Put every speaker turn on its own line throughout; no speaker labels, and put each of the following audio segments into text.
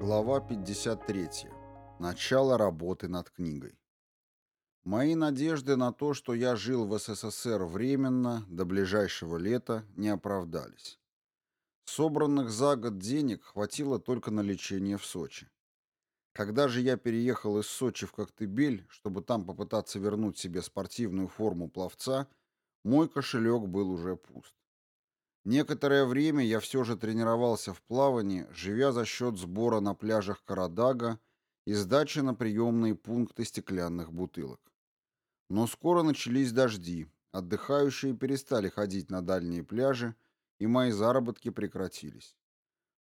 Глава 53. Начало работы над книгой. Мои надежды на то, что я жил в СССР временно, до ближайшего лета, не оправдались. Собранных за год денег хватило только на лечение в Сочи. Когда же я переехал из Сочи в Коктебель, чтобы там попытаться вернуть себе спортивную форму пловца, мой кошелек был уже пуст. Некоторое время я все же тренировался в плавании, живя за счет сбора на пляжах Карадага и сдачи на приемные пункты стеклянных бутылок. Но скоро начались дожди, отдыхающие перестали ходить на дальние пляжи, и мои заработки прекратились.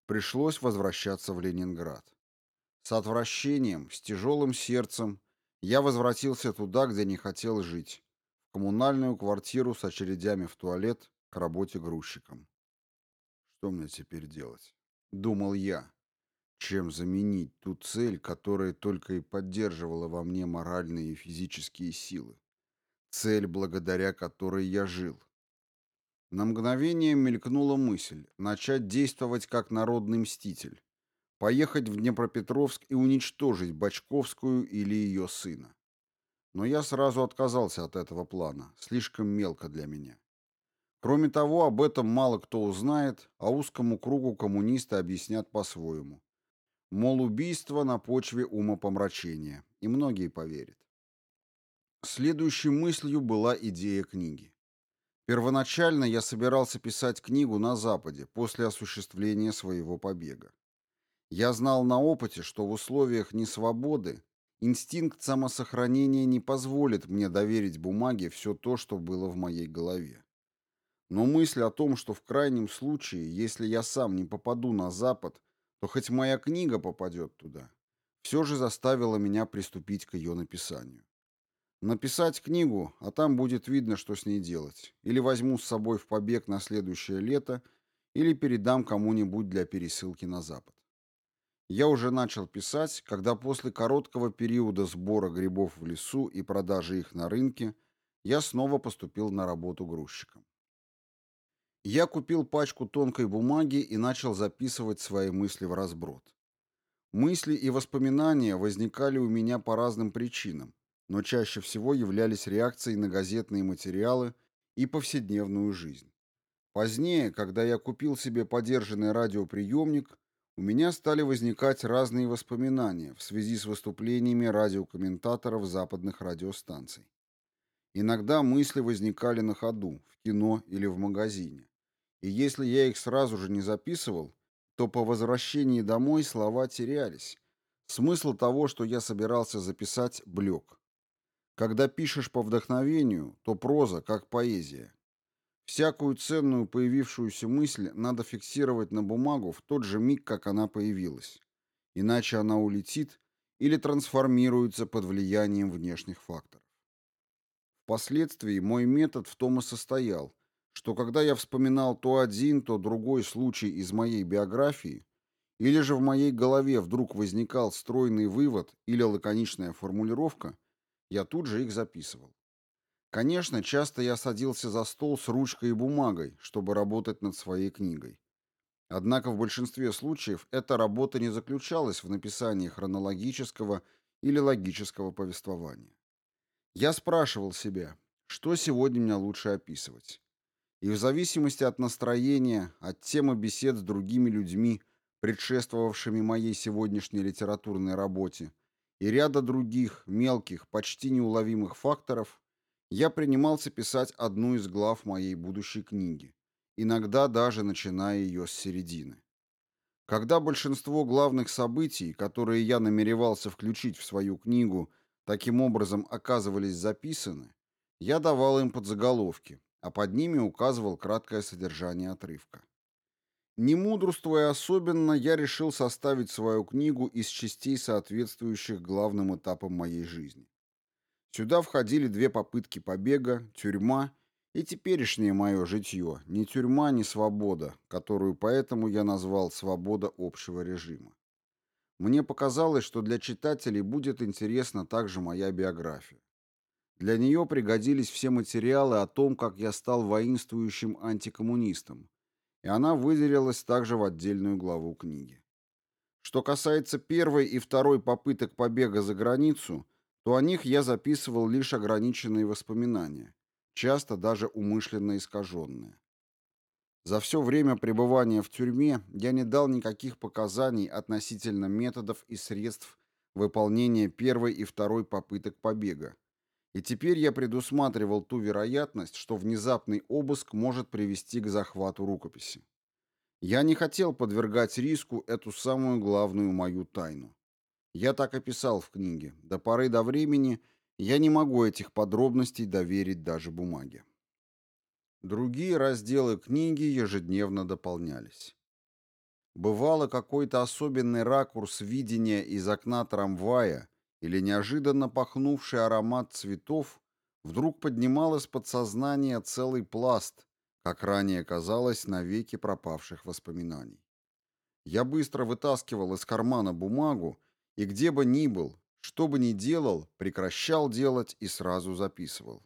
Пришлось возвращаться в Ленинград. С отвращением, с тяжелым сердцем я возвратился туда, где не хотел жить, коммунальную квартиру с очередями в туалет к работе грузчиком. Что мне теперь делать? Думал я. Чем заменить ту цель, которая только и поддерживала во мне моральные и физические силы? Цель, благодаря которой я жил. На мгновение мелькнула мысль начать действовать как народный мститель, поехать в Днепропетровск и уничтожить Бачковскую или ее сына. Но я сразу отказался от этого плана, слишком мелко для меня. Кроме того, об этом мало кто узнает, а узкому кругу коммунисты объяснят по-своему. Мол, убийство на почве умопомрачения, и многие поверят. Следующей мыслью была идея книги. Первоначально я собирался писать книгу на Западе после осуществления своего побега. Я знал на опыте, что в условиях несвободы инстинкт самосохранения не позволит мне доверить бумаге все то, что было в моей голове. Но мысль о том, что в крайнем случае, если я сам не попаду на Запад, то хоть моя книга попадет туда, все же заставила меня приступить к ее написанию. Написать книгу, а там будет видно, что с ней делать. Или возьму с собой в побег на следующее лето, или передам кому-нибудь для пересылки на Запад. Я уже начал писать, когда после короткого периода сбора грибов в лесу и продажи их на рынке я снова поступил на работу грузчиком. Я купил пачку тонкой бумаги и начал записывать свои мысли в разброд. Мысли и воспоминания возникали у меня по разным причинам, но чаще всего являлись реакцией на газетные материалы и повседневную жизнь. Позднее, когда я купил себе подержанный радиоприемник, у меня стали возникать разные воспоминания в связи с выступлениями радиокомментаторов западных радиостанций. Иногда мысли возникали на ходу, в кино или в магазине. И если я их сразу же не записывал, то по возвращении домой слова терялись. Смысл того, что я собирался записать, блек. Когда пишешь по вдохновению, то проза как поэзия. Всякую ценную появившуюся мысль надо фиксировать на бумагу в тот же миг, как она появилась. Иначе она улетит или трансформируется под влиянием внешних факторов. Впоследствии мой метод в том и состоял, что когда я вспоминал то один, то другой случай из моей биографии, или же в моей голове вдруг возникал стройный вывод или лаконичная формулировка, я тут же их записывал. Конечно, часто я садился за стол с ручкой и бумагой, чтобы работать над своей книгой. Однако в большинстве случаев эта работа не заключалась в написании хронологического или логического повествования. Я спрашивал себя, что сегодня мне лучше описывать. И в зависимости от настроения, от темы бесед с другими людьми, предшествовавшими моей сегодняшней литературной работе, и ряда других, мелких, почти неуловимых факторов, я принимался писать одну из глав моей будущей книги, иногда даже начиная ее с середины. Когда большинство главных событий, которые я намеревался включить в свою книгу, таким образом оказывались записаны, я давал им подзаголовки, а под ними указывал краткое содержание отрывка. Не мудрствуя особенно, я решил составить свою книгу из частей, соответствующих главным этапам моей жизни. Сюда входили две попытки побега, тюрьма и теперешнее мое житье, ни тюрьма, ни свобода, которую поэтому я назвал «свобода общего режима». Мне показалось, что для читателей будет интересна также моя биография. Для нее пригодились все материалы о том, как я стал воинствующим антикоммунистом, и она выделилась также в отдельную главу книги. Что касается первой и второй попыток побега за границу, то о них я записывал лишь ограниченные воспоминания, часто даже умышленно искаженные. За все время пребывания в тюрьме я не дал никаких показаний относительно методов и средств выполнения первой и второй попыток побега, и теперь я предусматривал ту вероятность, что внезапный обыск может привести к захвату рукописи. Я не хотел подвергать риску эту самую главную мою тайну. Я так и писал в книге. До поры до времени я не могу этих подробностей доверить даже бумаге. Другие разделы книги ежедневно дополнялись. Бывало какой-то особенный ракурс видения из окна трамвая или неожиданно пахнувший аромат цветов вдруг поднимал из подсознания целый пласт, как ранее казалось, навеки пропавших воспоминаний. Я быстро вытаскивал из кармана бумагу и где бы ни был, что бы ни делал, прекращал делать и сразу записывал.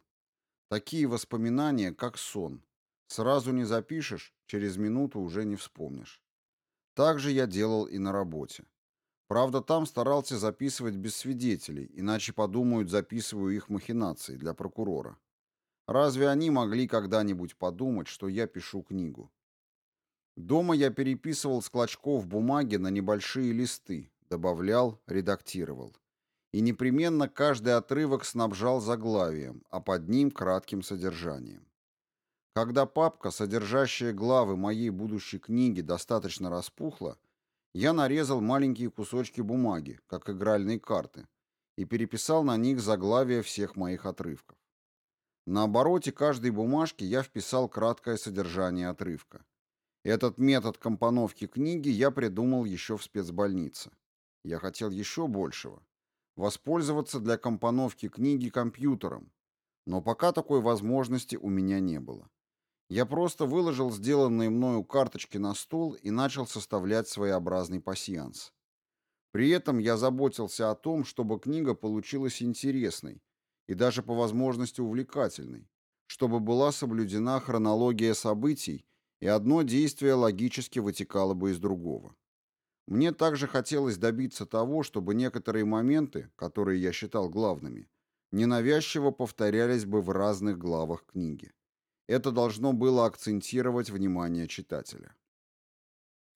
Такие воспоминания, как сон. Сразу не запишешь, через минуту уже не вспомнишь. Так же я делал и на работе. Правда, там старался записывать без свидетелей, иначе подумают, записываю их махинации для прокурора. Разве они могли когда-нибудь подумать, что я пишу книгу? Дома я переписывал с клочков бумаги на небольшие листы, добавлял, редактировал. И непременно каждый отрывок снабжал заглавием, а под ним кратким содержанием. Когда папка, содержащая главы моей будущей книги, достаточно распухла, я нарезал маленькие кусочки бумаги, как игральные карты, и переписал на них заглавия всех моих отрывков. На обороте каждой бумажки я вписал краткое содержание отрывка. Этот метод компоновки книги я придумал еще в спецбольнице. Я хотел еще большего. Воспользоваться для компоновки книги компьютером. Но пока такой возможности у меня не было. Я просто выложил сделанные мною карточки на стол и начал составлять своеобразный пасьянс. При этом я заботился о том, чтобы книга получилась интересной и даже по возможности увлекательной, чтобы была соблюдена хронология событий и одно действие логически вытекало бы из другого. Мне также хотелось добиться того, чтобы некоторые моменты, которые я считал главными, ненавязчиво повторялись бы в разных главах книги. Это должно было акцентировать внимание читателя.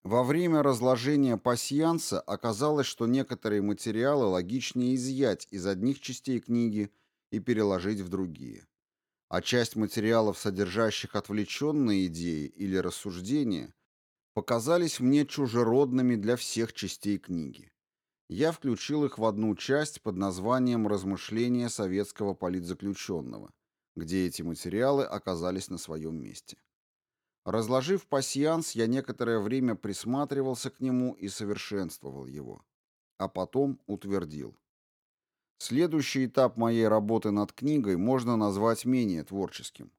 Во время разложения пасьянса оказалось, что некоторые материалы логичнее изъять из одних частей книги и переложить в другие. А часть материалов, содержащих отвлеченные идеи или рассуждения, показались мне чужеродными для всех частей книги. Я включил их в одну часть под названием «Размышления советского политзаключенного», где эти материалы оказались на своем месте. Разложив пасьянс, я некоторое время присматривался к нему и совершенствовал его, а потом утвердил. Следующий этап моей работы над книгой можно назвать менее творческим.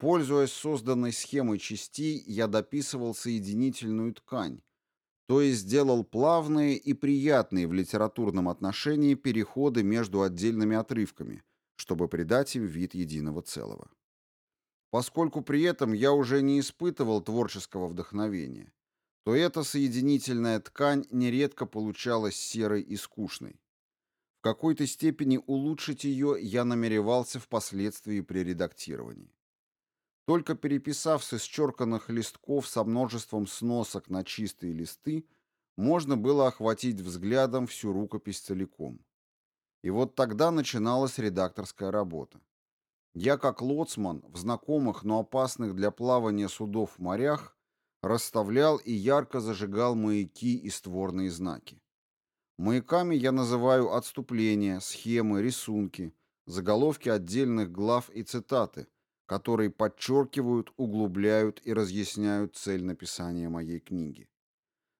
Пользуясь созданной схемой частей, я дописывал соединительную ткань, то есть сделал плавные и приятные в литературном отношении переходы между отдельными отрывками, чтобы придать им вид единого целого. Поскольку при этом я уже не испытывал творческого вдохновения, то эта соединительная ткань нередко получалась серой и скучной. В какой-то степени улучшить ее я намеревался впоследствии при редактировании. Только переписав с исчерканных листков со множеством сносок на чистые листы, можно было охватить взглядом всю рукопись целиком. И вот тогда начиналась редакторская работа. Я, как лоцман, в знакомых, но опасных для плавания судов в морях, расставлял и ярко зажигал маяки и створные знаки. Маяками я называю отступления, схемы, рисунки, заголовки отдельных глав и цитаты, которые подчеркивают, углубляют и разъясняют цель написания моей книги.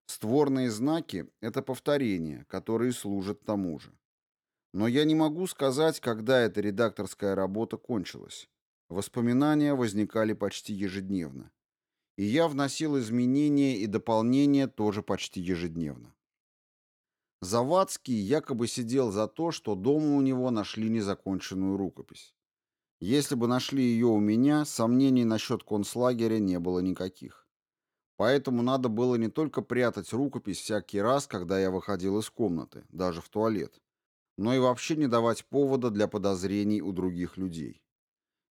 Створные знаки — это повторения, которые служат тому же. Но я не могу сказать, когда эта редакторская работа кончилась. Воспоминания возникали почти ежедневно. И я вносил изменения и дополнения тоже почти ежедневно. Завадский якобы сидел за то, что дома у него нашли незаконченную рукопись. Если бы нашли ее у меня, сомнений насчет концлагеря не было никаких. Поэтому надо было не только прятать рукопись всякий раз, когда я выходил из комнаты, даже в туалет, но и вообще не давать повода для подозрений у других людей.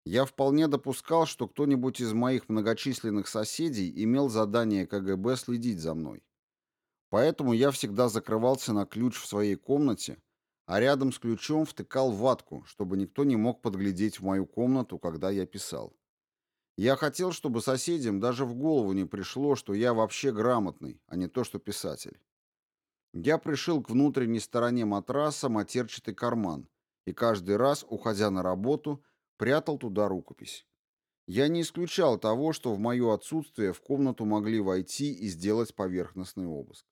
Я вполне допускал, что кто-нибудь из моих многочисленных соседей имел задание КГБ следить за мной. Поэтому я всегда закрывался на ключ в своей комнате, а рядом с ключом втыкал ватку, чтобы никто не мог подглядеть в мою комнату, когда я писал. Я хотел, чтобы соседям даже в голову не пришло, что я вообще грамотный, а не то, что писатель. Я пришил к внутренней стороне матраса матерчатый карман и каждый раз, уходя на работу, прятал туда рукопись. Я не исключал того, что в мое отсутствие в комнату могли войти и сделать поверхностный обыск.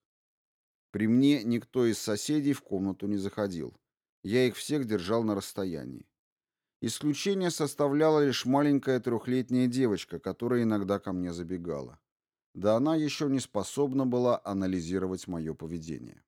При мне никто из соседей в комнату не заходил. Я их всех держал на расстоянии. Исключение составляла лишь маленькая трехлетняя девочка, которая иногда ко мне забегала. Да она еще не способна была анализировать мое поведение.